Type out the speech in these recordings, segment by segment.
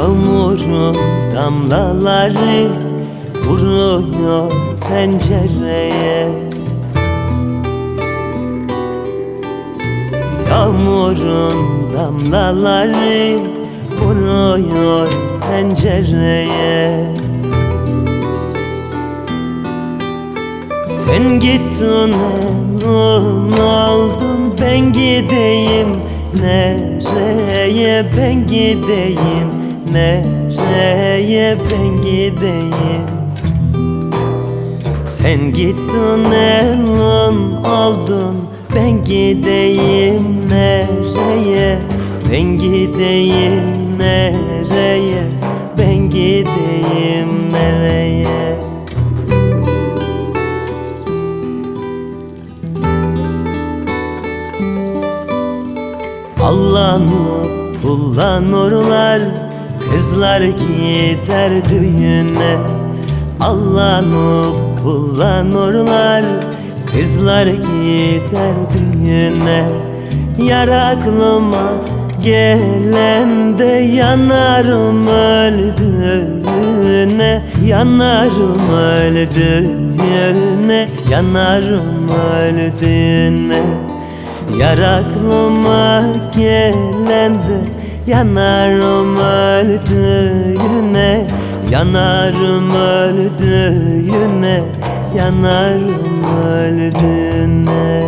Yağmurun damlaları vuruyor pencereye. Yağmurun damlaları vuruyor pencereye. Sen gittin elin aldın ben gideyim. Nereye ben gideyim Nereye ben gideyim? Sen gittin elin aldın ben gideyim. Nereye Ben gideyim? Nereye Ben gideyim? Nereye? Allanıp kullanırlar Kızlar gider düğüne Allanıp kullanırlar. Kızlar gider düğüne Yar aklıma gelen de yanarım öldüğüne Yanarım öldüğüne Yanarım öldüğüne. Yar aklıma gelen de Yanarım öldüğüne Yanarım öldüğüne Yanarım öldüğüne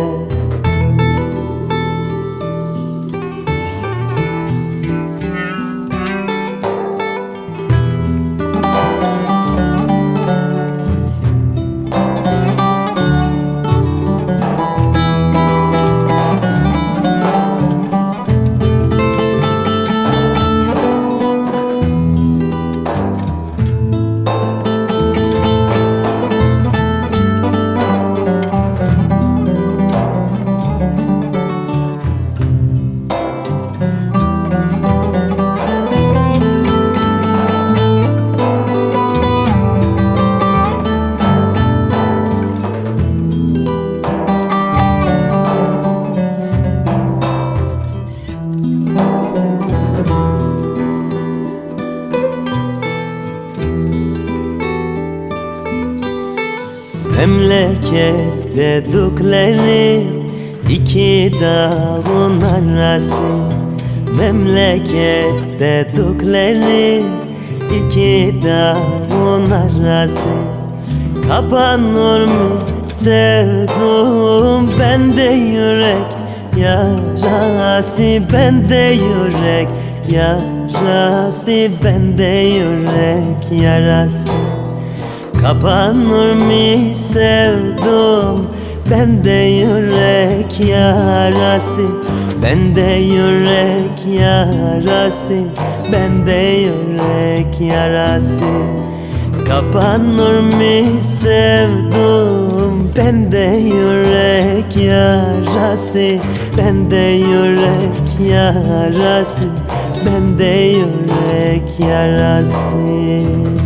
Memleket dedikleri iki dağın arası. Memleket dedikleri iki dağın arası. Kapanır mı sevduğum bende yürek Yarası bende yürek Yarası bende yürek yarası Kapanır mı sevdum? Bende yürek yarası Bende yürek yarası Bende yürek yarası. Kapanır mı sevdum? Bende yürek yarası Bende yürek yarası Bende yürek yarası